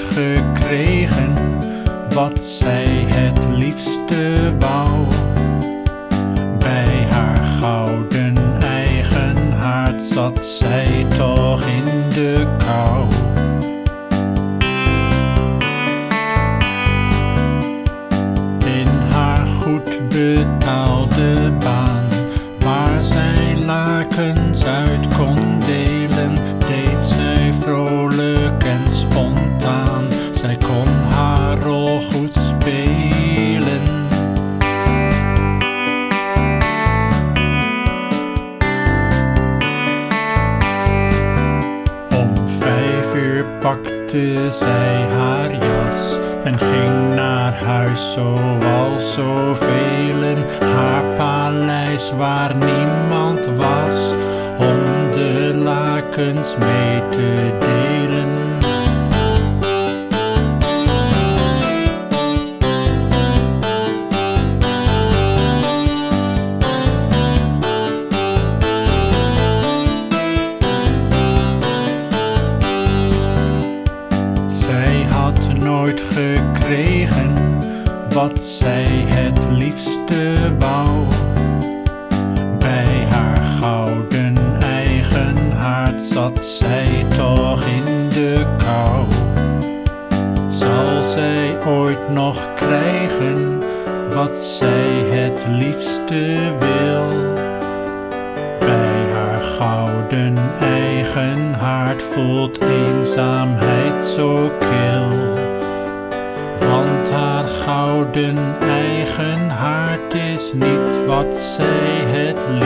gekregen wat zij het liefste wou. Bij haar gouden eigen hart zat zij toch in de kou. In haar goed betaalde baan, waar zij lakens uit kon vijf uur pakte zij haar jas en ging naar huis zoals zoveel. Haar paleis waar niemand was om de lakens mee te delen. Nooit gekregen wat zij het liefste wou. Bij haar gouden eigen hart zat zij toch in de kou. Zal zij ooit nog krijgen wat zij het liefste wil? Bij haar gouden eigen hart voelt eenzaamheid zo kil. Gouden eigen hart is niet wat zij het.